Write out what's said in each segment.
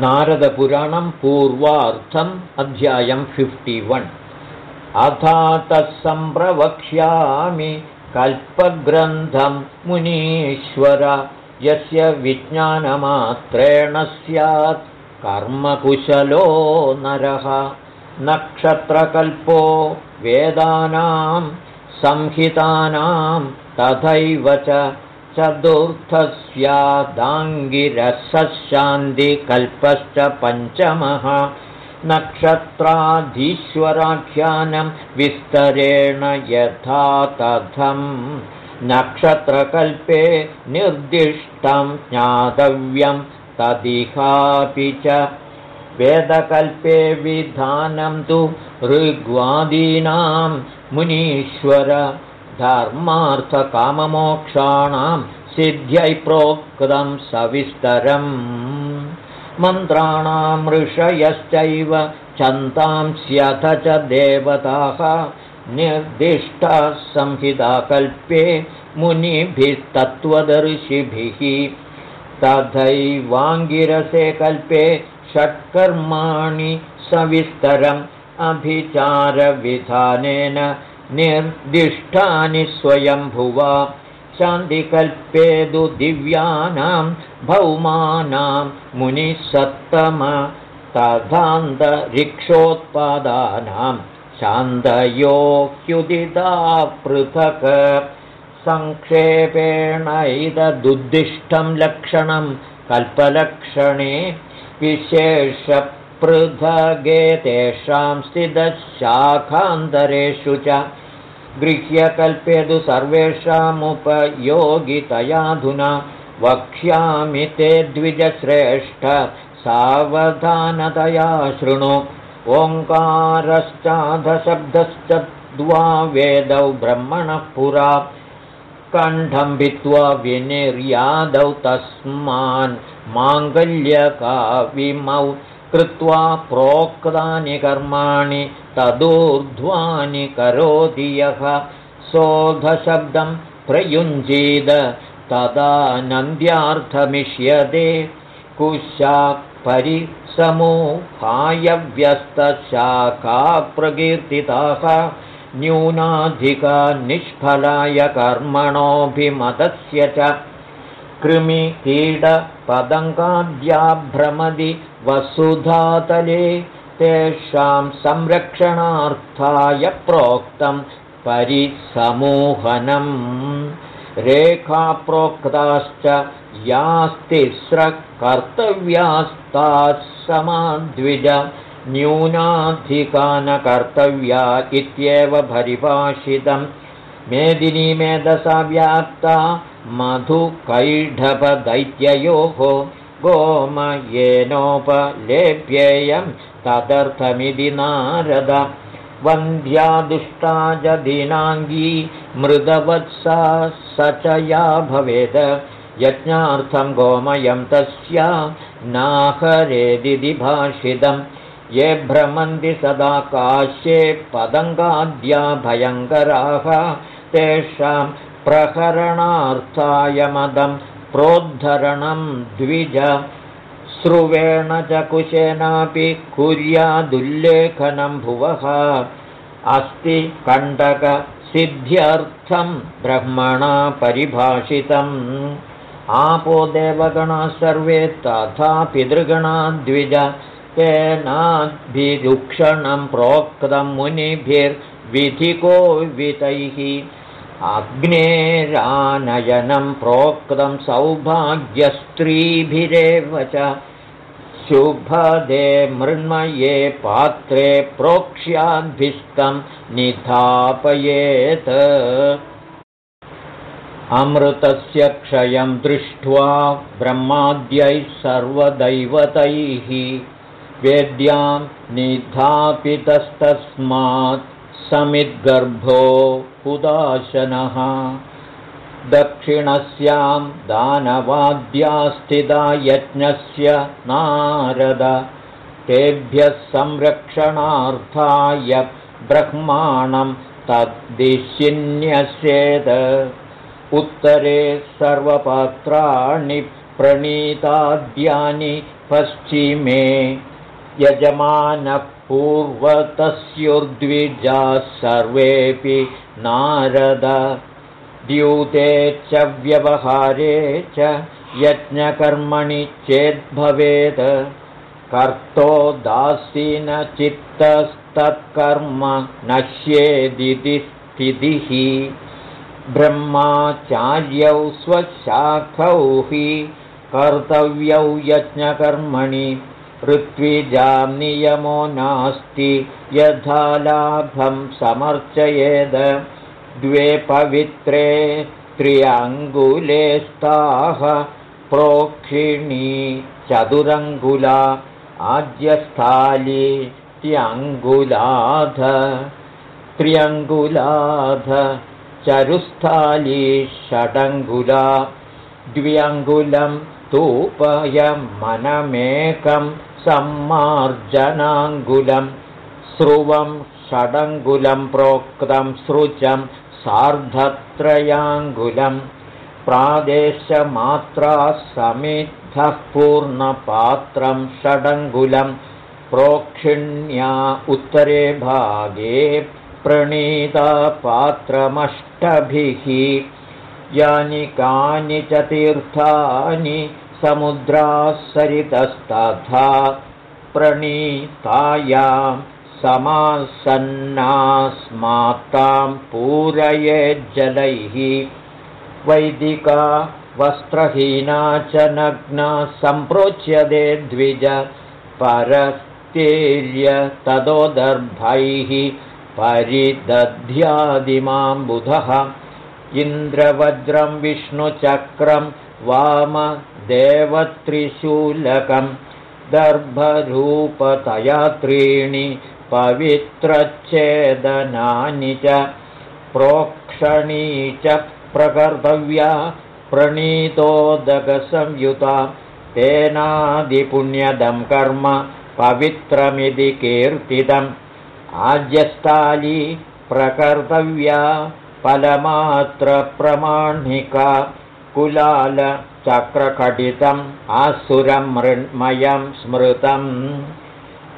नारदपुराणं पूर्वार्थम् अध्यायं फिफ्टि वन् अथातः सम्प्रवक्ष्यामि कल्पग्रन्थं मुनीश्वर यस्य विज्ञानमात्रेण स्यात् कर्मकुशलो नरः। नक्षत्रकल्पो वेदानां संहितानां तथैव च चतुर्थस्यादाङ्गिरसशान्तिकल्पश्च पञ्चमः नक्षत्राधीश्वराख्यानं विस्तरेण यथा तथम् नक्षत्रकल्पे निर्दिष्टं ज्ञातव्यं तदिहापि च। वेदकल्पे विधानं तु ऋग्वादीनां मुनीश्वर धर्मार्थकाममोक्षाणां सिद्ध्यै प्रोक्तं सविस्तरम् मन्त्राणां ऋषयश्चैव चन्तांस्यथ च देवताः। संहिताकल्पे मुनिभिस्तत्त्वदर्शिभिः। तथैवाङ्गिरसे कल्पे षट्कर्माणि सविस्तरम् अभिचारविधानेन निर्दिष्टानि स्वयम्भुवा। शान्तिकल्पेदु दिव्यानां भौमानां मुनिसत्तम तथान्तरिक्षोत्पादानां शान्तयोह्युदिता पृथक्। सङ्क्षेपेणैतदुद्दिष्टं लक्षणं कल्पलक्षणे विशेषपृथगे तेषां स्थितशाखान्तरेषु च गृह्यकल्पेतु सर्वेषामुपयोगितयाधुना वक्ष्यामि ते द्विजश्रेष्ठ सावधानतया शृणु। ओङ्कारश्चाधशब्दश्च द्वा वेदौ ब्रह्मणः पुरा। कण्ठं भित्त्वा विनिर्यादौ तस्मान् माङ्गल्यकाविमौ कृत्वा प्रोक्तानि कर्माणि तदूर्ध्वानि करोति यः। सोऽधशब्दं प्रयुञ्जीद तदा नन्द्यार्थमिष्यते। कुशा परिसमूहायव्यस्तशाखा प्रकीर्तिताः न्यूनाधिका निष्फलाय कर्मणोऽभिमतस्य च कृमिकीटपदङ्गाद्याभ्रमदि वसुधातले तेषां संरक्षणार्थाय प्रोक्तं परिसमूहनम्। रेखाप्रोक्ताश्च यास्तिस्रकर्तव्यास्ताः समाद्विज न्यूनाधिकानकर्तव्या इत्येव परिभाषितं मेदिनी मेधसा व्याप्ता मधुकैढपदैत्ययोः गोमयेनोपलेप्येयं तदर्थमिति नारद। वन्ध्या दुष्टा जदीनाङ्गी मृदवत्सा स च या भवेद। यज्ञार्थं गोमयं तस्या नाहरेदिति भाषितं ये भ्रमन्ति सदा काश्ये पदङ्गाद्या भयङ्कराः तेषां प्रहरणार्थाय मदं प्रोद्धरणं द्विज स्रुवेण च कुशेनापि कुर्यादुल्लेखनं भुवः। अस्ति कण्टकसिद्ध्यर्थं ब्रह्मणा परिभाषितम्। आपो देवगणाः सर्वे तथा पितृगणा द्विज। तेनाद्भिरुक्षणं प्रोक्तं मुनिभिर्विधिको वितैः अग्नेरानयनं प्रोक्तं सौभाग्यस्त्रीभिरेव च। शुभदे मृण्मये पात्रे प्रोक्ष्याद्भिस्तं निधापयेत्। अमृतस्य क्षयं दृष्ट्वा ब्रह्माद्यैः सर्वदैवतैः वेद्यां निधापितस्तस्मात् समिद्गर्भो हुदाशनः दक्षिणस्यां दानवाद्यास्थिता यज्ञस्य नारद। तेभ्यः संरक्षणार्थाय ब्रह्माणं तद्दिशिन्यस्येत् उत्तरे सर्वपात्राणि प्रणीताद्यानि पश्चिमे यजमानः पूर्वतस्युर्द्विजाः सर्वेऽपि नारद द्यूते च व्यवहारे च यज्ञकर्मणि चेद्भवेत्। कर्तो दासीनचित्तस्तत्कर्म नश्येदिति स्थितिः। ब्रह्माचार्यौ स्वशाखौ हि कर्तव्यौ यज्ञकर्मणि ऋत्विजां नियमो नास्ति यथा लाभं समर्चयेद। द्वे पवित्रे त्र्यङ्गुले स्ताः प्रोक्षिणी चतुरङ्गुला आज्यस्थाली त्यङ्गुलाध त्र्यङ्गुलाध चरुस्थाली षडङ्गुला द्व्यङ्गुलं तूपयमनमेकं सम्मार्जनाङ्गुलं स्रुवं षडङ्गुलं प्रोक्तं सृचं सार्धत्रयाङ्गुलं। प्रादेशमात्रा समिद्धः पूर्णपात्रं षडङ्गुलं प्रोक्षिण्या उत्तरे भागे प्रणीता पात्रमष्टभिः यानि कानि च तीर्थानि समुद्रासरितस्तथा प्रणीतायां समासन्नास्मात्तां पूरयेज्जलैः वैदिका वस्त्रहीना च नग्ना सम्प्रोच्यते द्विज परस्तेर्य तदोदर्भैः परिदध्यादिमां बुधः इन्द्रवज्रं विष्णुचक्रं वामदेवत्रिशूलकं दर्भरूपतया त्रीणि पवित्रच्छेदनानि च प्रोक्षणी च प्रकर्तव्या प्रणीतोदकसंयुता तेनादिपुण्यदं कर्म पवित्रमिति कीर्तितम् आज्यस्थाली प्रकर्तव्या फलमात्रप्रमाणिका कुलालचक्रखटितम् आसुरं मृण्मयं स्मृतम्।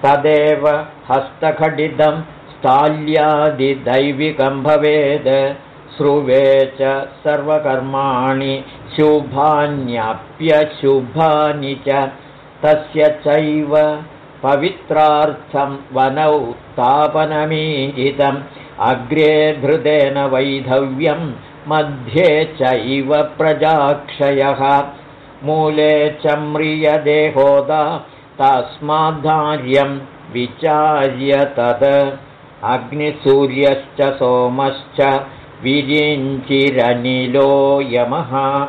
तदेव हस्तखटितं स्थाल्यादिदैविकं भवेद्। श्रुवे च सर्वकर्माणि शुभान्यप्यशुभानि च। तस्य चैव पवित्रार्थं वनौ तापनमीहितम्। अग्रे धृतेन वैधव्यं मध्ये चैव प्रजाक्षयः। मूले च म्रियदेहोदा तस्माद्धार्यं विचार्य तद्। अग्निसूर्यश्च सोमश्च विरिञ्चिरनिलो यमः।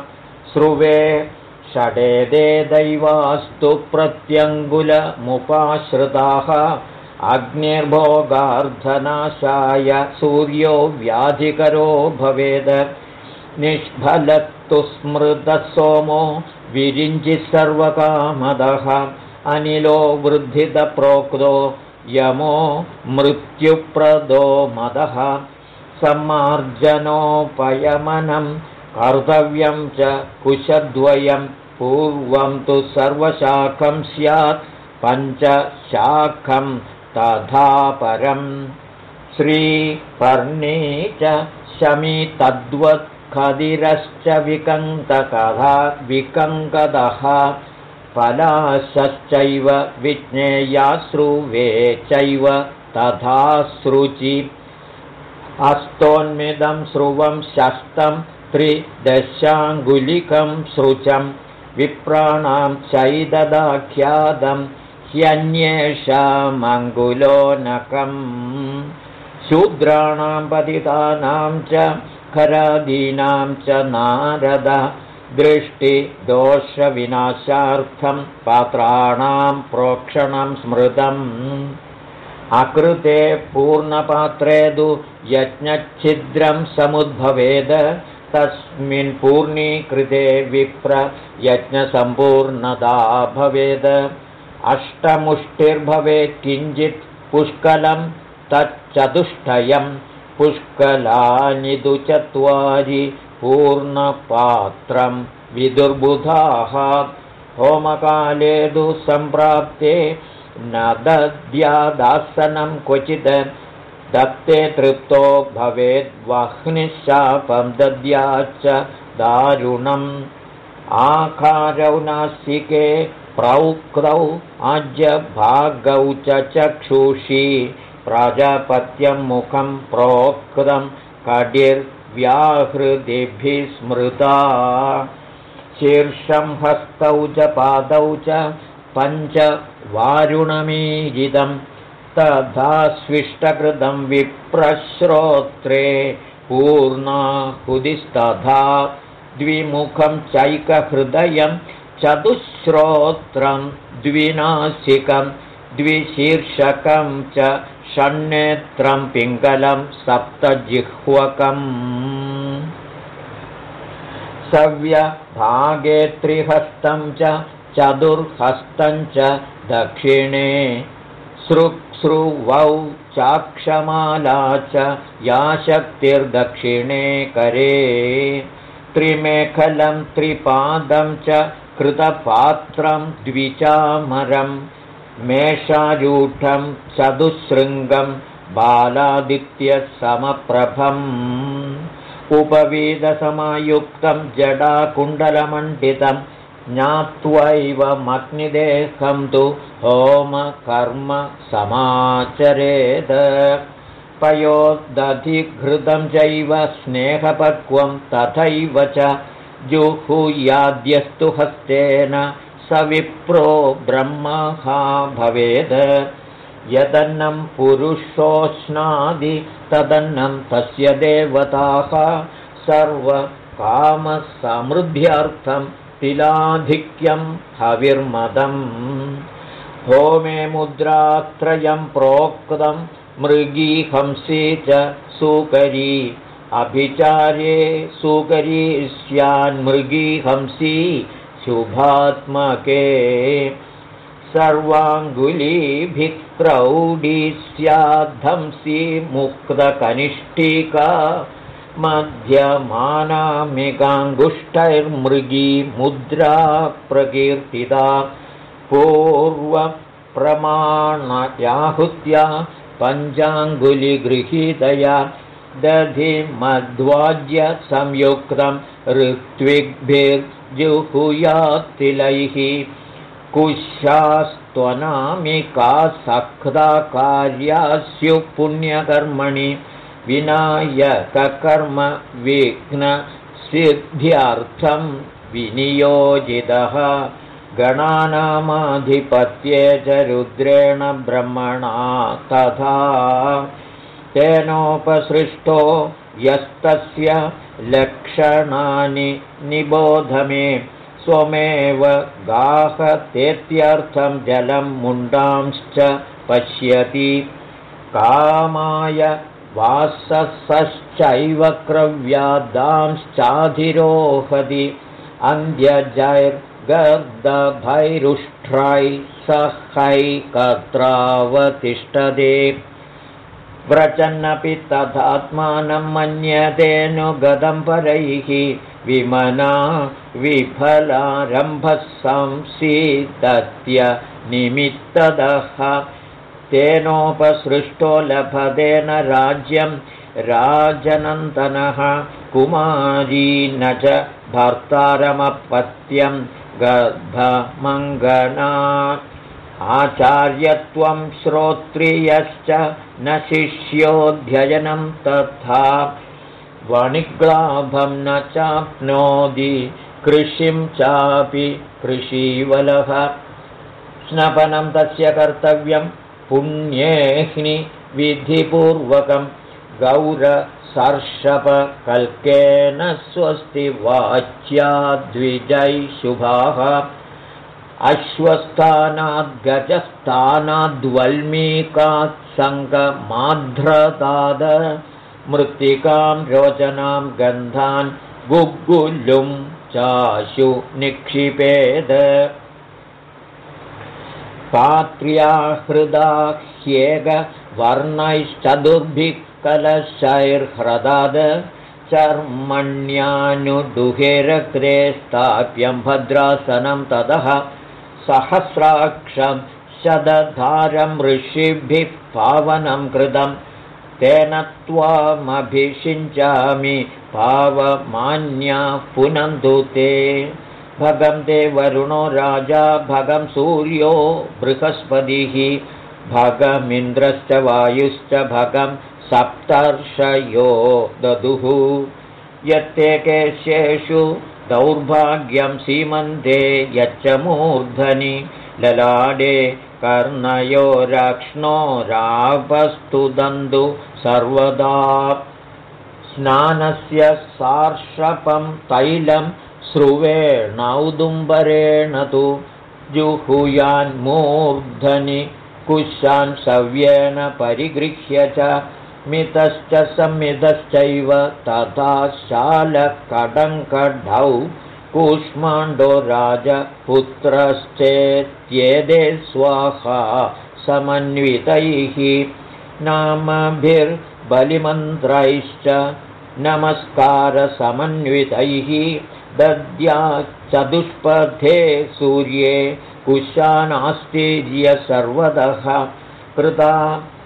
श्रुवे षडेदे दैवास्तु प्रत्यङ्गुलमुपाश्रिताः अग्निर्भोगार्धनाशाय सूर्यो व्याधिकरो भवेद। निष्फलत्तु स्मृतः सोमो विरिञ्चिः सर्वकामदः। अनिलो वृद्धितप्रोक्तो यमो मृत्युप्रदो मदः। सम्मार्जनोपयमनं कर्तव्यं च कुशद्वयं। पूर्वं तु सर्वशाखं स्यात् पञ्चशाखं तथा परम् श्रीपर्णी च शमी तद्वत्खदिरश्च विकङ्ककथा विकङ्कदः पलाशश्चैव विज्ञेयाश्रुवे चैव तथा सृचि अस्तोन्मिदं स्रुवं शस्तं त्रिदशाङ्गुलिकं सृचं विप्राणां चैददाख्यातं ह्यन्येषामङ्गुलोनकम्। शूद्राणां पतितानां च खरादीनां च नारद। दृष्टिदोषविनाशार्थं पात्राणां प्रोक्षणं स्मृतम्। अकृते पूर्णपात्रे तु यज्ञच्छिद्रं समुद्भवेद। तस्मिन् पूर्णीकृते विप्र यज्ञसम्पूर्णता भवेद अष्टमुष्टिर्भवेत् किञ्चित् पुष्कलं तच्चतुष्टयं पुष्कलानि तु चत्वारि पूर्णपात्रं विदुर्बुधाः। होमकाले सम्प्राप्ते न दद्यादासनं क्वचित् दत्ते तृप्तो भवेद्वह्निशापं दद्याच्च दारुणम्। आकारौ नासिके प्रौक्तौ आज्यभागौ च चक्षुषी प्राजापत्यं मुखं प्रोक्तं कडिर्व्याहृदिभिः स्मृता। शीर्षं हस्तौ च पादौ च पञ्चवारुणमीजितं तथा स्विष्टकृतं विप्रश्रोत्रे पूर्णाहुदिस्तथा द्विमुखं चैकहृदयं चतुश्रोत्रं द्विनासिकं द्विशीर्षकं च षण्नेत्रं पिङ्गलं सप्तजिह्वकम्। सव्यभागे त्रिहस्तं च चतुर्हस्तं च दक्षिणे सृक्सृवौ चाक्षमाला च या शक्तिर्दक्षिणे करे त्रिमेखलं त्रिपादं च कृतपात्रं द्विचामरं मेषारूढं चतुशृङ्गं बालादित्यसमप्रभम् उपवीदसमयुक्तं जडाकुण्डलमण्डितं ज्ञात्वैवमग्निदेहं तु होमकर्म समाचरेद पयोदधिघृतं चैव स्नेहपक्वं तथैव च जुहुयाद्यस्तु हस्तेन स विप्रो ब्रह्महा भवेद। यदन्नं पुरुषोष्णादि तदन्नं तस्य देवताः। सर्वकामसमृद्ध्यर्थं तिलाधिक्यं हविर्मदम्। होमे मुद्रात्रयं प्रोक्तं मृगीहंसी च सुकरी अभिचारे सुकरी स्यान्मृगीहंसी शुभात्मके सर्वाङ्गुलीभिः प्रौढी स्याद्धंसी मुक्तकनिष्ठिका मध्यमानामिकाङ्गुष्टैर्मृगी मुद्रा प्रकीर्तिता पूर्वप्रमाणयाहुत्या पञ्चाङ्गुलिगृहीतया दधिमध्वाज्यसंयुक्तं ऋत्विग्भिर्जुहुयात्तिलैः कुशास्त्वनामिका सख्दा कार्या स्युः पुण्यकर्मणि विनायककर्म विघ्नसिद्ध्यर्थं विनियोजितः गणानामाधिपत्ये च रुद्रेण ब्रह्मणा तथा तेनोपसृष्टो यस्तस्य लक्षणानि निबोधमे। स्वमेव गाहतेत्यर्थं जलं मुण्डांश्च पश्यति। कामाय वाससश्चैव क्रव्यादांश्चाधिरोहति। अन्ध्यजैर्गर्दभैरुष्ट्रै सहैकत्रावतिष्ठदे व्रचन्नपि तथात्मानं मन्यतेऽनुगतं परैः विमना विफलारम्भः संसीदत्य निमित्तदः। तेनोपसृष्टो लभतेन राज्यं राजनन्दनः। कुमारी न च भर्तारमपत्यं गर्भमङ्गना आचार्यत्वं श्रोत्रियश्च न शिष्योऽध्ययनं तथा वणिग्लाभं न चाप्नोति कृषिं चापि कृषीवलः। स्नपनं तस्य कर्तव्यं पुण्येह्नि विधिपूर्वकं। गौरसर्षपकल्केन स्वस्ति वाच्या शुभाः। अश्वस्थानाद्गजस्थानाद्वल्मीकात् सङ्गमाध्रताद मृत्तिकां रोचनां गन्धान् गुग्गुलुं चाशु निक्षिपेद। पात्र्या हृदा ह्येगवर्णैश्चतुर्भिः कलशैर्ह्रदाद चर्मण्यानुदुहेरग्रे स्थाप्यं भद्रासनं ततः सहस्राक्षं शतधारं ऋषिभिः पावनं कृतं। तेन त्वामभिषिञ्चामि पावमान्या पुनन्तु ते भगं ते वरुणो राजा भगं सूर्यो बृहस्पतिः। भगमिन्द्रश्च वायुश्च भगं सप्तर्षयो ददुः यत्ते केशेषु दौर्भाग्यं सीमन्ते यच्च मूर्धनि ललाडे कर्णयो रक्ष्णो रापस्तुदन्तु सर्वदा। स्नानस्य सार्षपं तैलं श्रुवेणौदुम्बरेण तु जुहुयान्मूर्धनि कुशान् सव्येन परिगृह्य च मितश्च संमितश्चैव तथा शालकडङ्कडौ कूष्माण्डो राजपुत्रश्चेत्येदे स्वाहा समन्वितैः नामभिर्बलिमन्त्रैश्च नमस्कारसमन्वितैः दद्या चतुष्पथे सूर्ये कुशानास्तीर्य सर्वतः कृता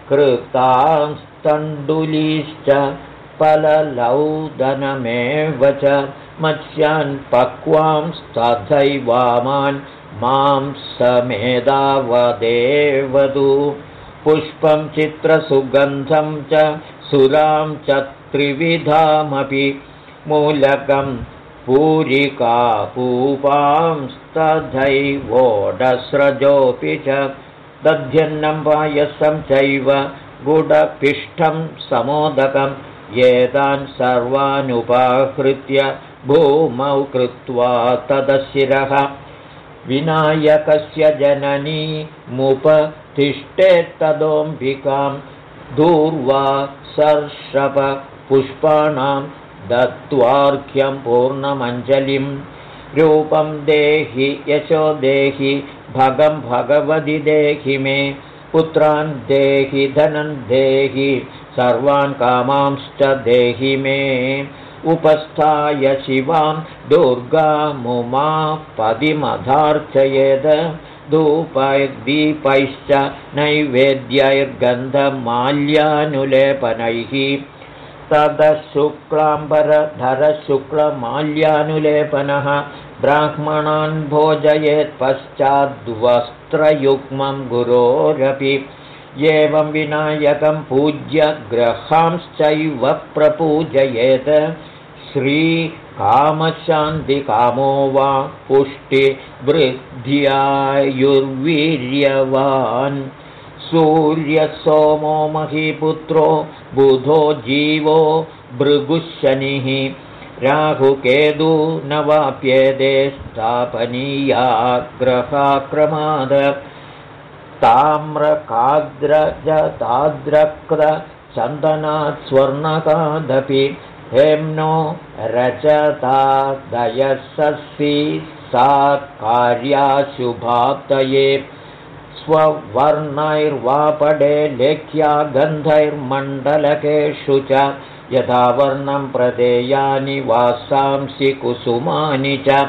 कृतास्तण्डुलीश्च पललौदनमेव च मत्स्यान् पक्वांस्तथैवामान् मां समेधावदेवदु। पुष्पं चित्रसुगन्धं च सुरां च त्रिविधामपि मूलकं पूरिका पूपांस्तथैवोडस्रजोऽपि च दध्यन्नं पायसं चैव गुडपिष्ठं समोदकं एतान् सर्वानुपाहृत्य भूमौ कृत्वा तदशिरः। विनायकस्य जननी मुपतिष्ठेत्तदोऽम्बिकां दूर्वा सर्षपपुष्पाणां दत्त्वार्घ्यं पूर्णमञ्जलिं। रूपं देहि यशो देहि भगं भगवति देहि मे। पुत्रान् देहि धनं देहि सर्वान् कामांश्च देहि मे उपस्थाय शिवां दुर्गामुमा पदिमधार्चयेद धूपैर्दीपैश्च नैवेद्यैर्गन्धमाल्यानुलेपनैः। तदशुक्लाम्बरधरशुक्लमाल्यानुलेपनः ब्राह्मणान् भोजयेत्पश्चाद्वस्त्रयुग्मं गुरोरपि। एवं विनायकं पूज्य ग्रहांश्चैव प्रपूजयेत् श्रीकामशान्तिकामो वा पुष्टिवृद्ध्यायुर्वीर्यवान्। सूर्यसोमो महीपुत्रो बुधो जीवो भृगुशनिः। राहुकेदु न वाप्येदे स्थापनीयाग्रहाक्रमाद। ताम्रकाद्रजताद्रक्रचन्दनात् स्वर्णकादपि हेम्नो रचतादयसि सा कार्याशुभाप्तये। स्ववर्णैर्वापडे लेख्या गन्धैर्मण्डलकेषु च यथा वर्णं प्रदेयानि वासांसि कुसुमानि च।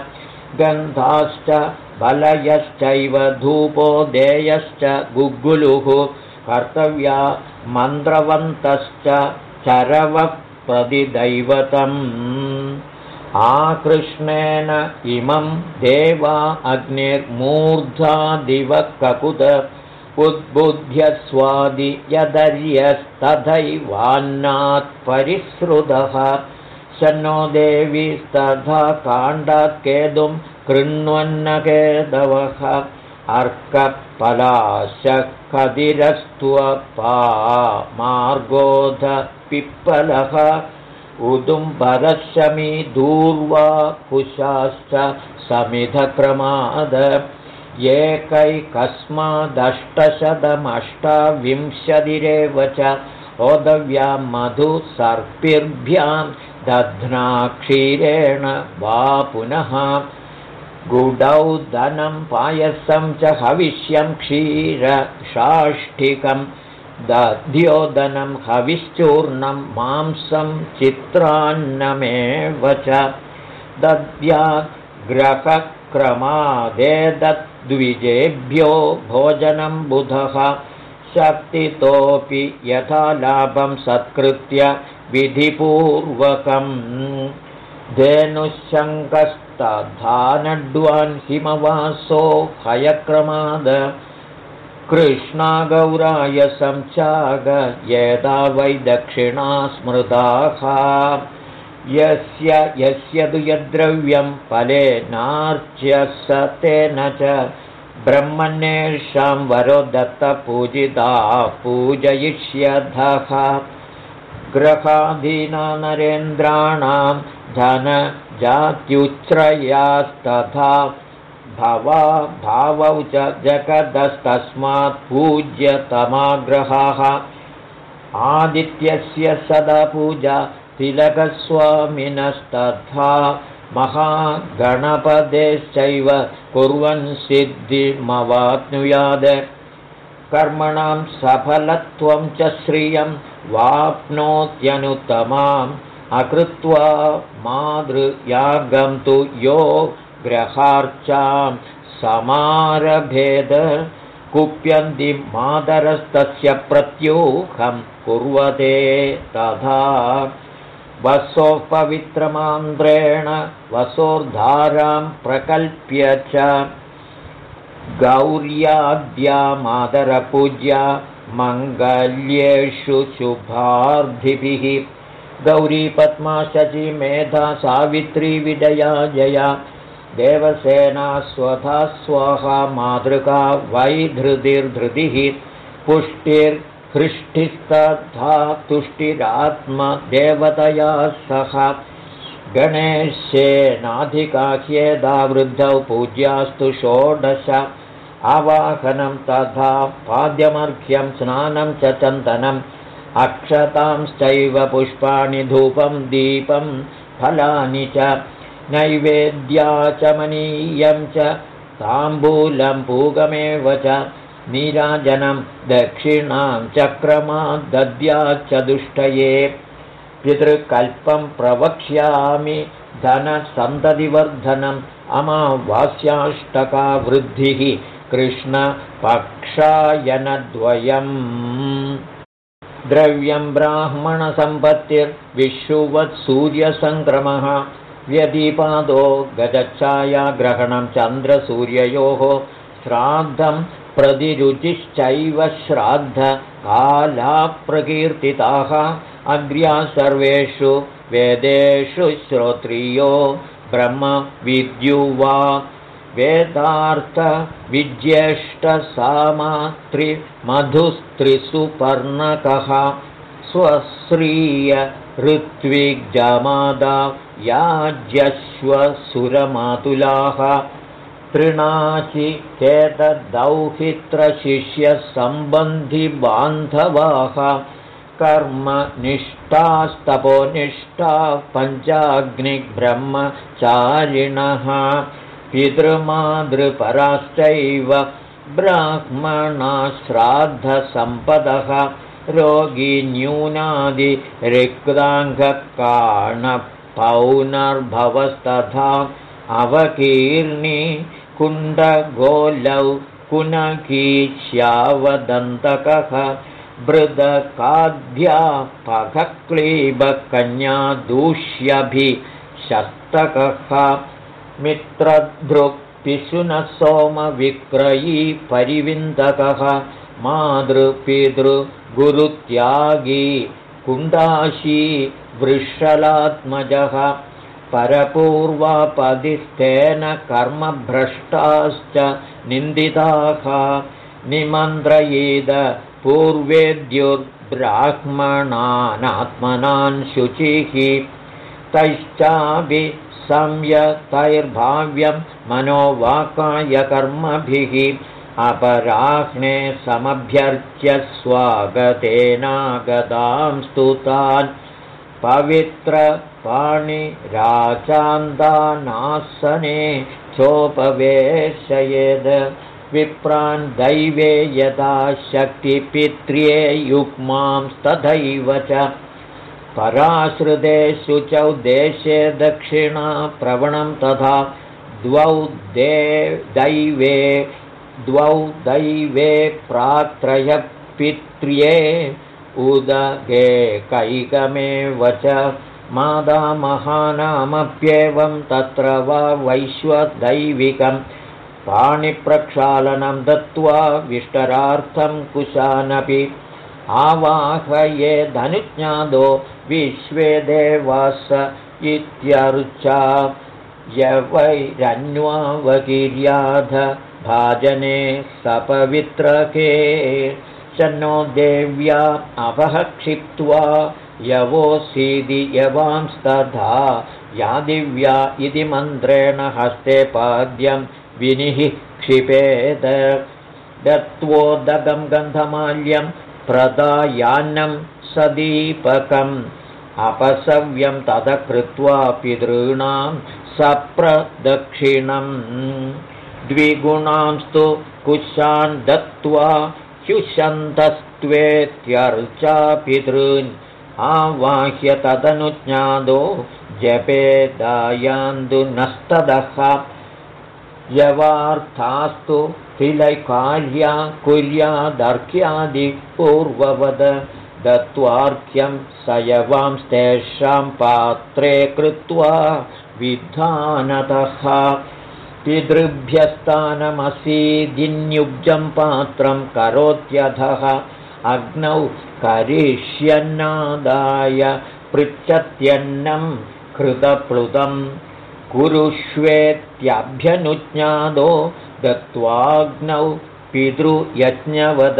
गन्धाश्च बलयश्चैव धूपो देयश्च गुग्गुलुः। कर्तव्या मन्त्रवन्तश्च चरवः प्रतिदैवतम्। आकृष्णेन इमं देवा अग्निर्मूर्धादिव ककुत उद्बुध्यस्वादि यदर्यस्तथैवान्नात्परिसृतः शन्नो देवीस्तथा काण्डात्केतुं कृण्वन्नकेदवः अर्कपलाशकदिरस्त्वपा मार्गोध पिप्पलः उदुम्बरशमी दूर्वा कुशाश्च समिधक्रमाद एकैकस्मादष्टशतमष्टाविंशतिरेव च ओदव्यां मधुसर्पिर्भ्यां दध्ना क्षीरेण वा पुनः गुडौ धनं पायसं च हविष्यं क्षीरषाष्ठिकं दध्योदनं हविश्चूर्णं मांसं चित्रान्नमेव च दद्याग्रहक्रमादेदद्विजेभ्यो भोजनं बुधः शक्तितोऽपि यथा लाभं सत्कृत्य विधिपूर्वकम् धेनुशङ्कस्तधानड्वान् हिमवासो हयक्रमाद। कृष्णागौराय संचाग यदा वै दक्षिणा स्मृताः। यस्य यस्य तु यद्द्रव्यं फले तेन च ब्रह्मण्येषां वरो दत्तपूजिता पूजयिष्यधः। ग्रहाधीना नरेन्द्राणां धनजात्युच्छ्रयास्तथा भवा भावौ च जगदस्तस्मात् पूज्यतमाग्रहाः। आदित्यस्य सदा पूजा तिलकस्वामिनस्तथा महागणपदेश्चैव कुर्वन् सिद्धिमवाप्नुयाद। कर्मणां सफलत्वं च श्रियं वाप्नोत्यनुत्तमाम् अकृत्वा मातृयागं तु यो ग्रहार्चां समारभेद कुप्यन्ति मातरस्तस्य प्रत्यूहं कुर्वते तथा। वसोः पवित्रमान्द्रेण वसोर्धारां प्रकल्प्य च गौर्याद्या मातरपूज्या मङ्गल्येषु शुभार्थिभिः गौरीपद्मा सावित्री विदया जया। देवसेना स्वधा स्वाहा मातृका वैधृतिर्धृतिः पुष्टिर्हृष्टिस्तथा तुष्टिरात्मदेवतया सह। गणेशेनाधिकाह्येदा वृद्धौ पूज्यास्तु षोडश। आवाहनं तथा पाद्यमर्घ्यं स्नानं च चन्दनम् अक्षतांश्चैव पुष्पाणि धूपं दीपं फलानि च नैवेद्याचमनीयं च ताम्बूलं पूगमेव च नीराजनं दक्षिणां चक्रमाद्दद्याच्च दुष्टये। पितृकल्पं प्रवक्ष्यामि धनसन्ततिवर्धनम् अमावास्याष्टकावृद्धिः कृष्णपक्षायनद्वयम् द्रव्यं ब्राह्मणसम्पत्तिर्विशुवत्सूर्यसङ्क्रमः व्यदीपादो गजच्छायाग्रहणं चन्द्रसूर्ययोः। श्राद्धं प्रतिरुचिश्चैव श्राद्धकालाप्रकीर्तिताः अग्र्या सर्वेषु वेदेषु श्रोत्रियो। ब्रह्मविद्युवा वेदार्थविज्येष्टसामात्रिमधुस्त्रिसुपर्णकः स्वश्रीय ऋत्विग्जमादा याज्यश्वसुरमातुलाः तृणाचि केतदौहित्रशिष्यसम्बन्धिबान्धवाः कर्मनिष्ठास्तपोनिष्ठाः पञ्चाग्निब्रह्मचारिणः पितृमातृपराश्चैव ब्राह्मणा श्राद्धसम्पदः रोगी न्यूनादिरिक्ताङ्गकाणपौनर्भवस्तथा अवकीर्णि कुण्डगोलौ कुनकीश्यावदन्तकः वृदकाध्यापक्लीबकन्या दूष्यभिशस्तकः मित्रधृक्पिशुनः सोमविक्रयी परिविन्दकः मातृपितृगुरुत्यागी कुण्डाशी वृषलात्मजः परपूर्वापदिस्तेन कर्मभ्रष्टाश्च निन्दिताः निमन्त्रयेद पूर्वेद्युर्ब्राह्मणानात्मनान् शुचिः तैश्चापि संयतैर्भाव्यं मनोवाकायकर्मभिः अपराह्णे समभ्यर्च्य स्वागतेनागतां स्तुतान् पवित्रपाणिराचान्दानासने चोपवेशयेद् विप्रान् दैवे यदा शक्तिपित्र्ये युग्मांस्तथैव च पराश्रुतेषु च देशे दक्षिणा प्रवणं तथा द्वौ दे दैवे द्वौ दैवे प्रात्रयपित्र्ये उदगे कैकमेव च मादामहानामप्येवं तत्र वा वैश्वदैविकं पाणिप्रक्षालनं दत्त्वा विष्टरार्थं कुशानपि आवाहये धनुज्ञादो विश्वे देवास इत्यर्चा यवैरन्वावकीर्याध भाजने सपवित्रके। शन्नो देव्या अपः क्षिप्त्वा यवोऽसीदि यवांस्तथा। या दिव्या इति मन्त्रेण हस्ते पाद्यं विनिः क्षिपेद। दत्वोदगं गन्धमाल्यं प्रदायान्नं सदीपकम् अपसव्यं तथ कृत्वा पितॄणां सप्रदक्षिणम् द्विगुणांस्तु कुशान् दत्त्वा ह्युषन्तस्त्वेत्यर्चा पितॄन् आवाह्य तदनुज्ञादो जपे दायान्दुनस्तदः यवार्थास्तु तिलैकार्या कुर्यादर्घ्यादिपूर्ववद दत्त्वार्घ्यं स यवांस्तेषां पात्रे कृत्वा विधानतः पितृभ्यस्तानमसीदिन्युब्जं पात्रं करोत्यधः अग्नौ करिष्यन्नादाय पृच्छत्यन्नं कृतप्लुतं कुरुष्वेत्यभ्यनुज्ञादो दत्त्वाग्नौ पितृयज्ञवद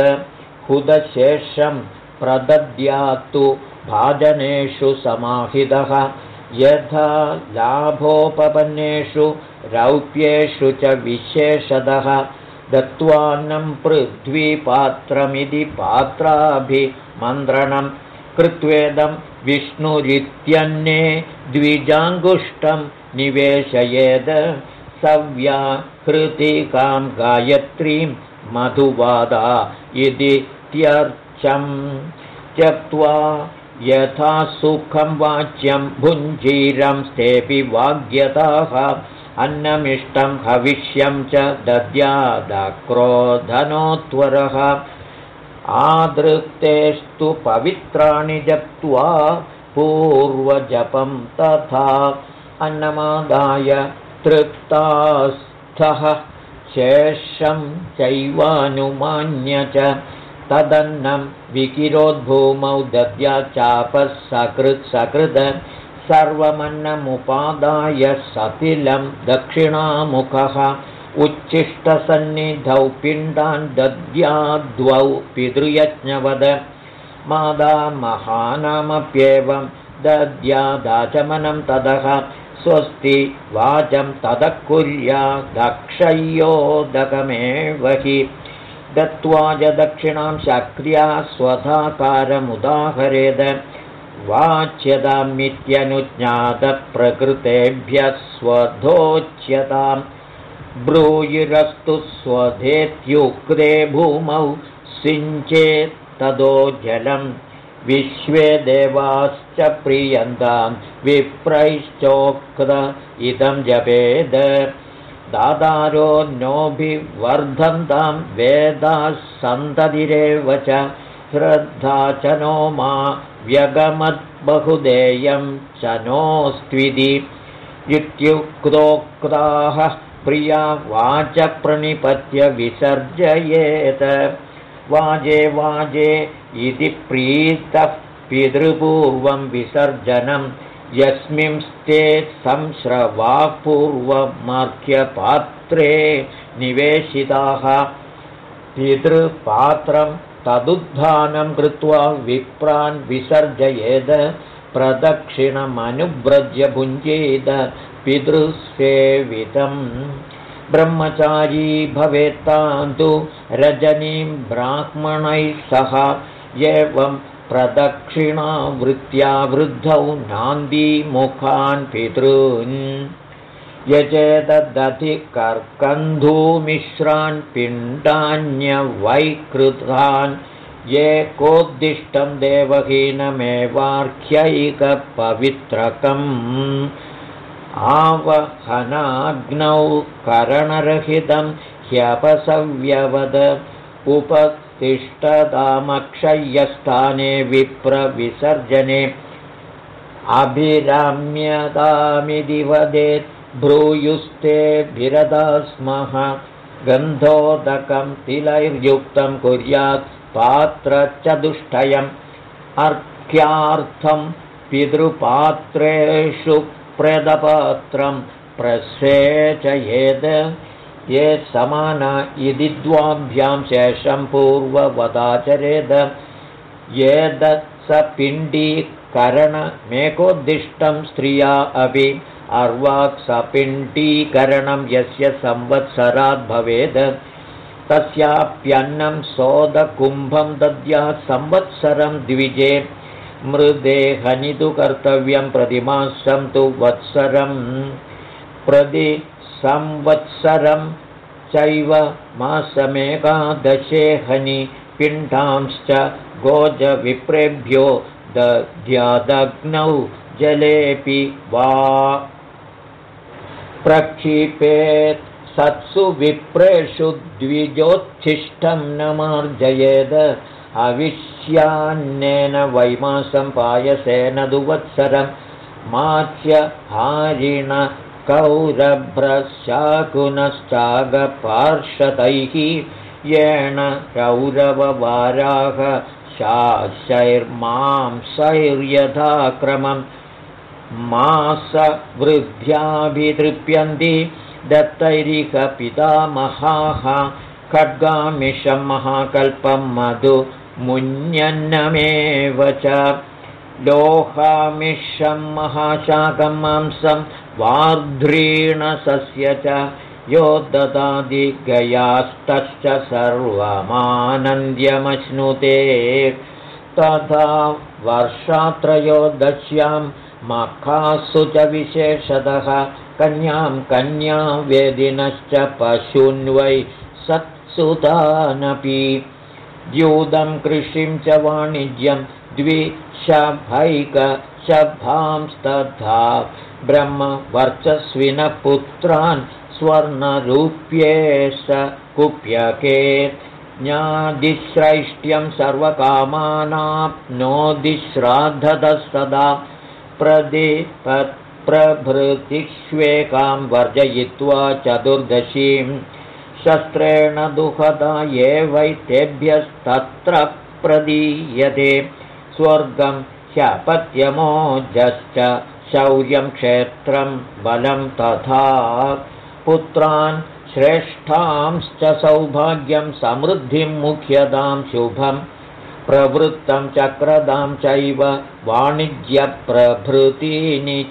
हुदशेषं प्रदद्यात्तु भाजनेषु समाहितः। यथा लाभोपपन्नेषु रौप्येषु च विशेषतः। दत्त्वान्नं पृथ्वीपात्रमिति पात्राभिमन्त्रणं कृत्वेदं विष्णुरित्यन्ये द्विजाङ्गुष्टं निवेशयेद। सव्याहृतिकां गायत्रीं मधुवादा इति त्यर्चम् त्यक्त्वा यथा सुखं वाच्यं भुञ्जीरं स्तेऽपि वाग्यताः अन्नमिष्टं हविष्यं च दद्यादक्रोधनोत्वरः। आदृक्तेस्तु पवित्राणि जप्त्वा पूर्वजपं तथा अन्नमादाय तृप्तास्थः शेषं चैवानुमान्य च तदन्नं विकिरोद्भूमौ दद्या चापः सकृत् सर्वमन्नमुपादाय सतिलं दक्षिणामुखः उच्छिष्टसन्निधौ पिण्डान् दद्याद्वौ पितृयज्ञवद। मादा महानामप्येवं दद्यादाचमनं ततः स्वस्ति वाचं ततः कुर्या दक्षय्योदकमेव हि दत्त्वा च दक्षिणां शक्र्या स्वधाकारमुदाहरेद। वाच्यतामित्यनुज्ञातप्रकृतेभ्यः स्वधोच्यतां। ब्रूयिरस्तु स्वधेत्युक्ते भूमौ सिञ्चेत्तदो जलं विश्वे देवाश्च प्रीयन्तां। विप्रैश्चोक्त इदं जपेद दादारो नोभिवर्धन्तां वेदाः सन्ततिरेव च श्रद्धा च नो मा व्यगमद्बहुदेयं च नोऽस्त्विति इत्युक्तोक्ताः प्रिया वाचप्रणिपत्य विसर्जयेत। वाजे वाजे इति प्रीतः पितृपूर्वं विसर्जनं यस्मिंस्ते संश्रवापूर्वमार्घ्यपात्रे निवेशिताः पितृपात्रं तदुत्थानं कृत्वा विप्रान् विसर्जयेद प्रदक्षिणमनुव्रज्य भुञ्जेद पितृसेवितं। ब्रह्मचारी भवेत्तान्तु रजनीं ब्राह्मणैः सह एवं प्रदक्षिणावृत्त्या वृद्धौ नान्दीमुखान् पितॄन् यचेदधिकर्कन्धूमिश्रान् पिण्डान्यवैकृतान् ये कोद्दिष्टं देवहीनमेवार्ख्यैकपवित्रकम् आवहनाग्नौ करणरहितं ह्यपसव्यवद उपतिष्ठतामक्षय्यस्थाने विप्रविसर्जने अभिराम्यतामिति वदेत् भ्रूयुस्ते विरदा स्मः गन्धोदकं तिलैर्युक्तं कुर्यात् पात्रचतुष्टयम् अर्घ्यार्थं पितृपात्रेषु प्रेदपात्रं प्रसेचयेद् ये समाना इति द्वाभ्यां शेषं पूर्ववदाचरेद। येदत्स पिण्डीकरणमेकोद्दिष्टं स्त्रिया अपि अर्वाक्सपिण्डीकरणं यस्य संवत्सरात् भवेद्। तस्याप्यन्नं सोदकुम्भं दद्यात् संवत्सरं द्विजे। मृदे हनितु कर्तव्यं प्रतिमासं तु वत्सरं प्रति संवत्सरं चैव मासमेकादशे हनि पिण्डांश्च गोजविप्रेभ्यो दध्यादग्नौ जलेऽपि वा। प्रक्षिपेत् सत्सु विप्रेषु द्विजोच्छिष्टं न मार्जयेद। अविश्यान्नेन वैमासं पायसेन दुवत्सरं माच्य हारिण कौरभ्रशाकुनश्चागपार्षदैः येन रौरववाराः शाशैर्मांसैर्यथाक्रमं मासवृद्ध्याभितृप्यन्ति दत्तैरिकपितामहाः खड्गामिषं महाकल्पं मधु मुन्यन्नमेव च लोहामिषं महाशाकं मांसं वार्ध्रीणसस्य च यो ददादिगयास्तश्च सर्वमानन्द्यमश्नुते। तथा वर्षात्रयोदश्यां मखासु च विशेषतः कन्यां कन्यां वेदिनश्च पशून्वै सत्सुतानपि। द्यूतं कृषिं च वाणिज्यं द्विशभैकशभांस्तथा ब्रह्मवर्चस्विनपुत्रान् स्वर्णरूप्ये स कुप्यके। ज्ञादिश्रैष्ट्यं सर्वकामानाप्नोदिश्राद्धतः सदा प्रभृतिष्वेकां वर्जयित्वा चतुर्दशीं। शस्त्रेण दुःखदा ये वैतेभ्यस्तत्र प्रदीयते स्वर्गं ह्यपत्यमोजश्च शौर्यं क्षेत्रं बलं तथा पुत्रान् श्रेष्ठांश्च सौभाग्यं समृद्धिं मुख्यतां शुभम् प्रवृत्तं चक्रदां चैव वाणिज्यप्रभृतीनि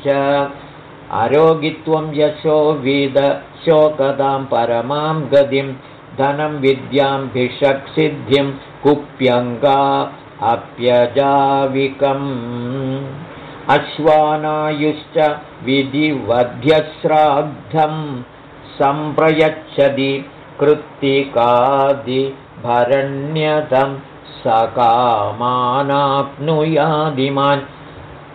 च आरोगित्वं यशो शोकदां परमां गतिं धनं विद्यां भिषक्सिद्धिं कुप्यङ्गा अप्यजाविकम्। अश्वानायुश्च विधिवध्यश्राद्धं सम्प्रयच्छति कृत्तिकादिभरण्यतम् सकामानाप्नुयादिमान्।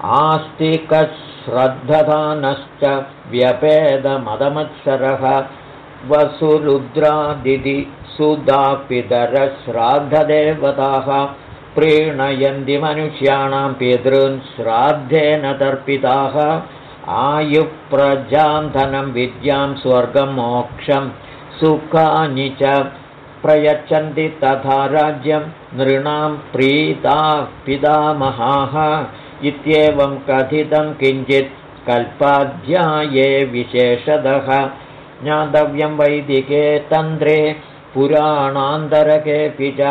आस्तिकश्रद्धधानश्च व्यपेदमदमत्सरः वसुरुद्रादिति सुधापितरश्राद्धदेवताः प्रीणयन्ति मनुष्याणां पितॄन् श्राद्धेन तर्पिताः। आयुप्रजां धनं विद्यां स्वर्गं मोक्षं सुखानि च प्रयच्छन्ति तथा राज्यं। नृणां प्रीताः पितामहाः इत्येवं कथितं किञ्चित् कल्पाध्याये विशेषतः। ज्ञातव्यं वैदिके तन्त्रे पुराणान्तरकेऽपि च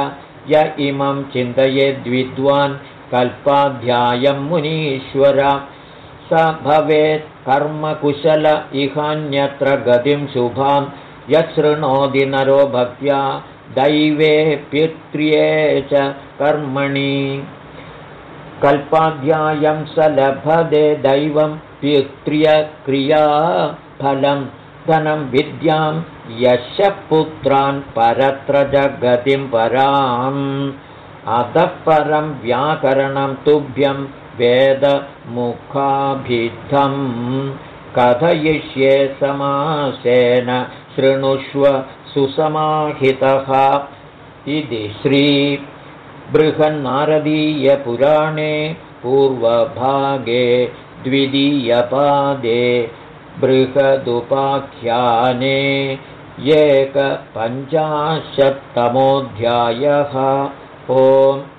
य इमं चिन्तयेद्विद्वान् कल्पाध्यायं मुनीश्वर। स भवेत् कर्मकुशल इहान्यत्र गतिं शुभां। यशृणोति नरो भक्त्या दैवे पित्र्ये च कर्मणि। कल्पाध्यायं स लभदे दैवं पित्र्यक्रिया फलं धनं विद्यां यशपुत्रान् परत्र जगतिं पराम्। अतः परं व्याकरणं तुभ्यं वेदमुखाभिद्धं कथयिष्ये समासेन शृणुष्व सुसमाहितः। इति श्रीबृहन्नारदीयपुराणे पूर्वभागे द्वितीयपादे बृहदुपाख्याने एकपञ्चाशत्तमोऽध्यायः। ओम्